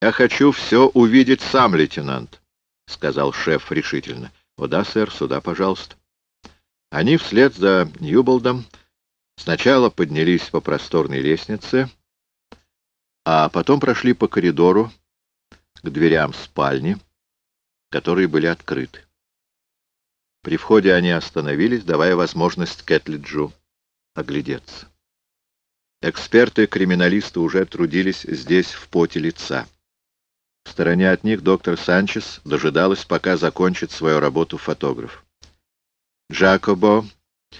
«Я хочу все увидеть сам, лейтенант», — сказал шеф решительно. «О да, сэр, сюда, пожалуйста». Они вслед за Ньюболдом сначала поднялись по просторной лестнице, а потом прошли по коридору к дверям спальни, которые были открыты. При входе они остановились, давая возможность Кэтлиджу оглядеться. Эксперты-криминалисты уже трудились здесь в поте лица. В стороне от них доктор Санчес дожидалась, пока закончит свою работу фотограф. Джакобо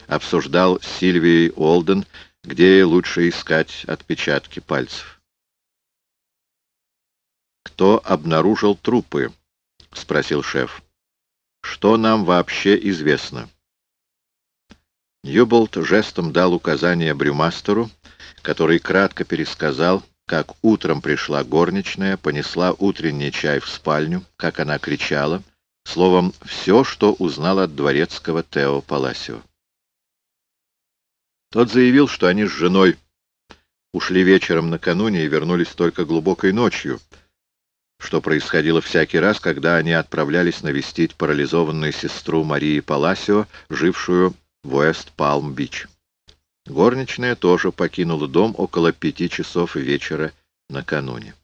обсуждал с Сильвией Олден, где лучше искать отпечатки пальцев. «Кто обнаружил трупы?» — спросил шеф. «Что нам вообще известно?» Ньюболт жестом дал указание Брюмастеру, который кратко пересказал, как утром пришла горничная, понесла утренний чай в спальню, как она кричала, словом, все, что узнал от дворецкого Тео Паласио. Тот заявил, что они с женой ушли вечером накануне и вернулись только глубокой ночью, что происходило всякий раз, когда они отправлялись навестить парализованную сестру Марии Паласио, жившую в Уэст-Палм-Бич. Горничная тоже покинула дом около пяти часов вечера накануне.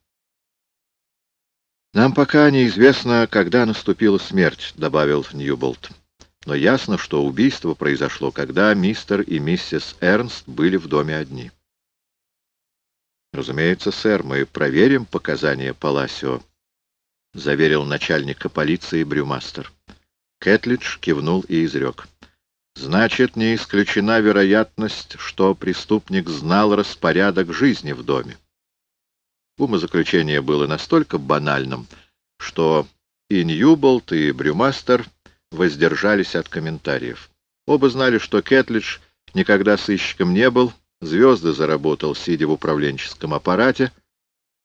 «Нам пока неизвестно, когда наступила смерть», — добавил Ньюболт. «Но ясно, что убийство произошло, когда мистер и миссис Эрнст были в доме одни». «Разумеется, сэр, мы проверим показания Паласио», — заверил начальника полиции Брюмастер. Кэтлидж кивнул и изрек. «Значит, не исключена вероятность, что преступник знал распорядок жизни в доме». Умозаключение было настолько банальным, что и Ньюболт, и Брюмастер воздержались от комментариев. Оба знали, что Кэтлидж никогда сыщиком не был, звезды заработал, сидя в управленческом аппарате,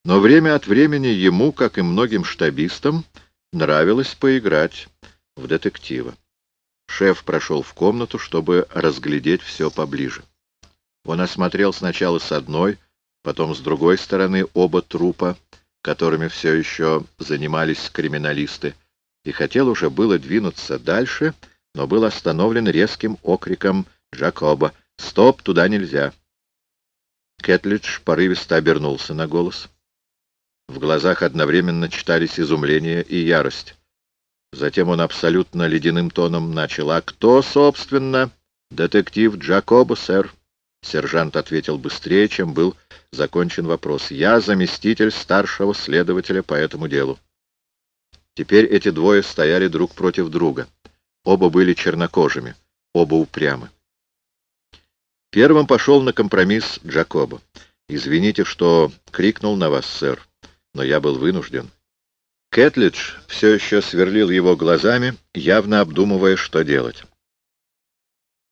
но время от времени ему, как и многим штабистам, нравилось поиграть в детектива. Шеф прошел в комнату, чтобы разглядеть все поближе. Он осмотрел сначала с одной, потом с другой стороны оба трупа, которыми все еще занимались криминалисты, и хотел уже было двинуться дальше, но был остановлен резким окриком Джакоба «Стоп, туда нельзя!» Кэтлидж порывисто обернулся на голос. В глазах одновременно читались изумление и ярость. Затем он абсолютно ледяным тоном начал. «А кто, собственно?» «Детектив Джакобо, сэр». Сержант ответил быстрее, чем был закончен вопрос. «Я заместитель старшего следователя по этому делу». Теперь эти двое стояли друг против друга. Оба были чернокожими, оба упрямы. Первым пошел на компромисс Джакоба. «Извините, что крикнул на вас, сэр, но я был вынужден». Кэтлидж все еще сверлил его глазами, явно обдумывая, что делать.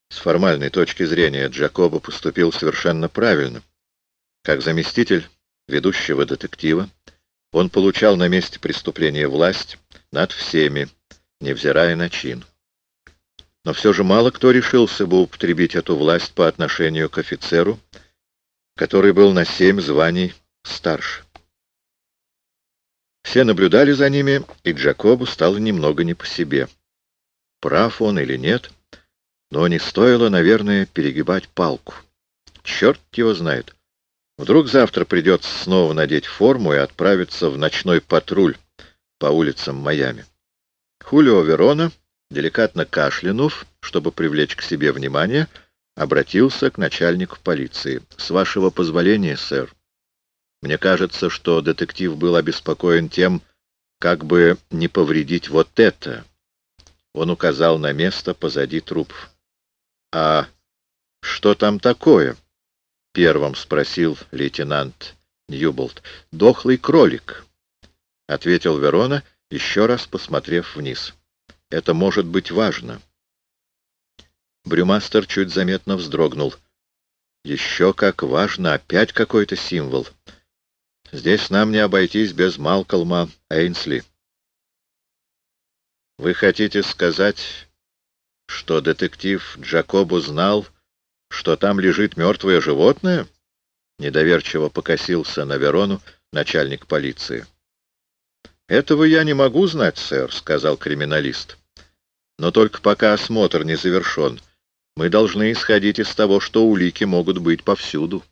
С формальной точки зрения Джакоба поступил совершенно правильно. Как заместитель ведущего детектива, он получал на месте преступления власть над всеми, невзирая на чин. Но все же мало кто решился бы употребить эту власть по отношению к офицеру, который был на семь званий старше. Все наблюдали за ними, и Джакобу стало немного не по себе. Прав он или нет, но не стоило, наверное, перегибать палку. Черт его знает. Вдруг завтра придется снова надеть форму и отправиться в ночной патруль по улицам Майами. Хулио Верона деликатно кашлянув, чтобы привлечь к себе внимание, обратился к начальнику полиции. «С вашего позволения, сэр, мне кажется, что детектив был обеспокоен тем, как бы не повредить вот это». Он указал на место позади трупов. «А что там такое?» — первым спросил лейтенант Ньюболт. «Дохлый кролик», — ответил Верона, еще раз посмотрев вниз. Это может быть важно. Брюмастер чуть заметно вздрогнул. Еще как важно, опять какой-то символ. Здесь нам не обойтись без Малкольма Эйнсли. Вы хотите сказать, что детектив Джакобу знал, что там лежит мертвое животное? Недоверчиво покосился на Верону начальник полиции. «Этого я не могу знать, сэр», — сказал криминалист. «Но только пока осмотр не завершен, мы должны исходить из того, что улики могут быть повсюду».